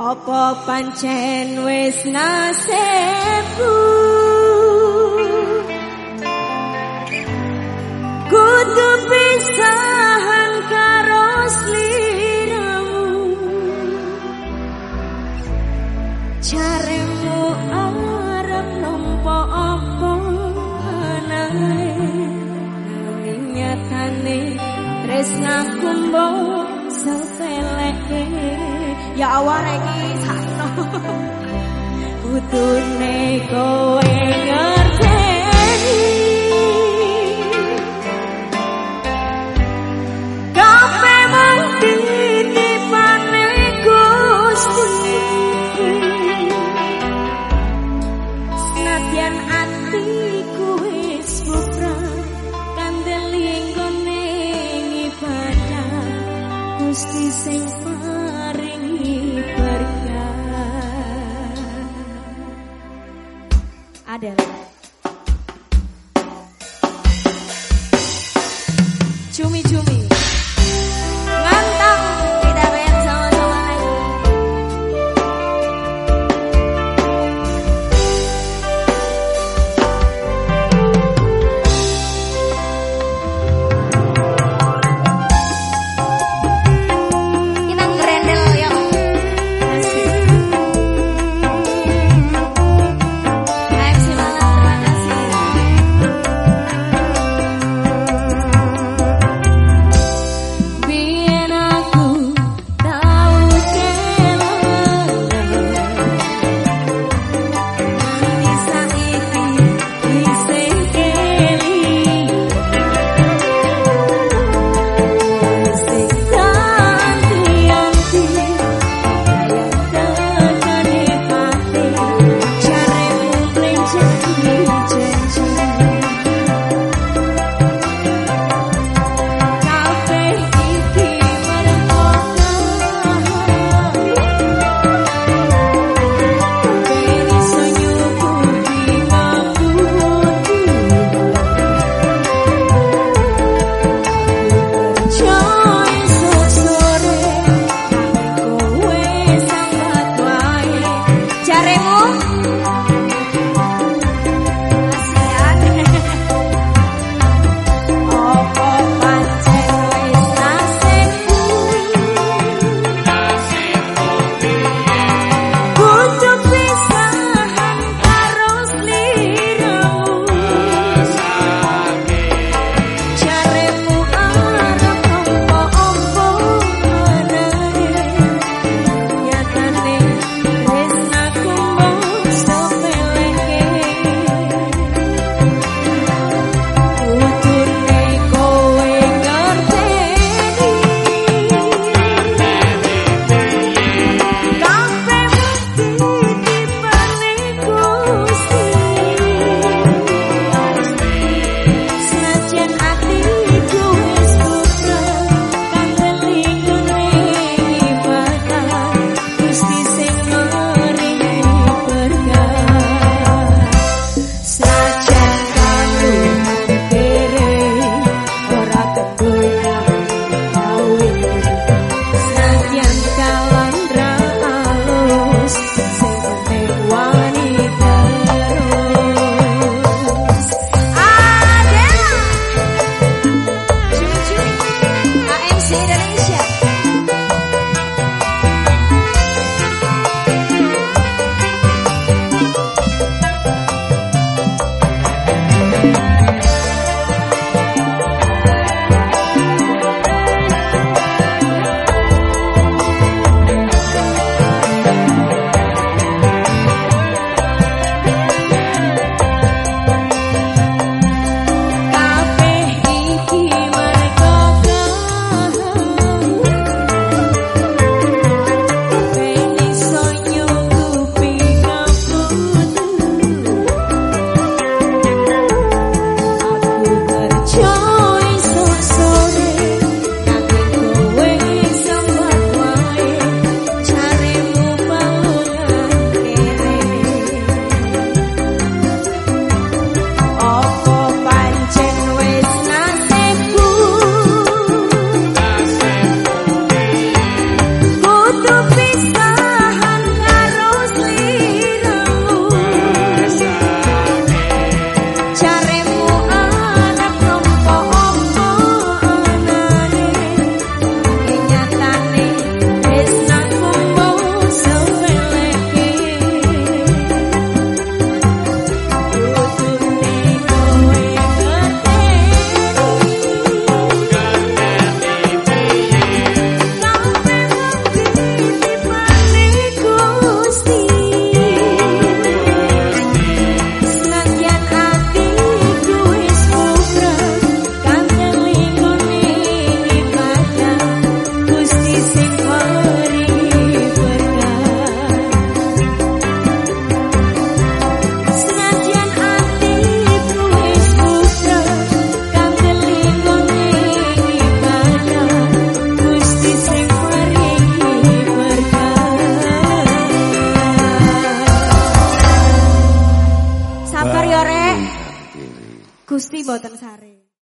Apa pancen wis nasibku? Kudu pisahan karo sliramu. Caremu arep nompo apa nanging Nanging nyatane tresnaku mbok Ya awal iki sakno Kudune kowe ngerteni Kape mati tipane Gusti. Senadyan atiku wis bubrah kandeli nggone ibadah Gusti sing sadar. Cumi-cumi. Gusti boten sare.